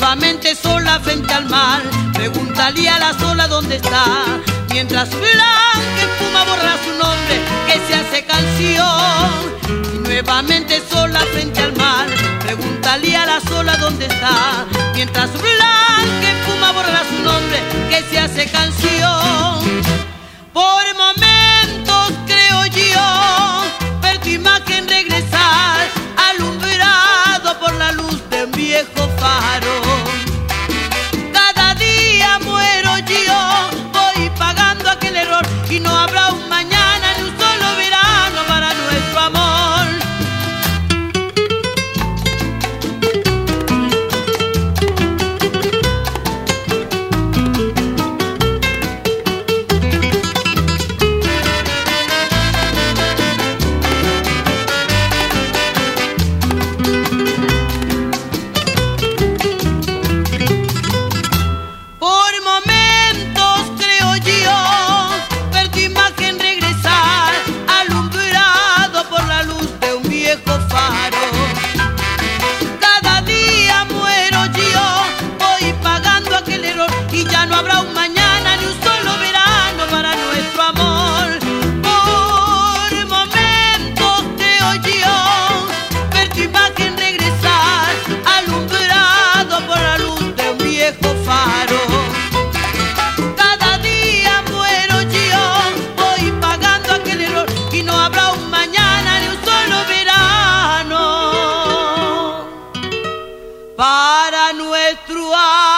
بام سولہ پانگ تالیلا سولہ دوں salí a la sola donde está. Mientras ملک داد جیو باغان دکھ آپ نیو سرانو روئے تروا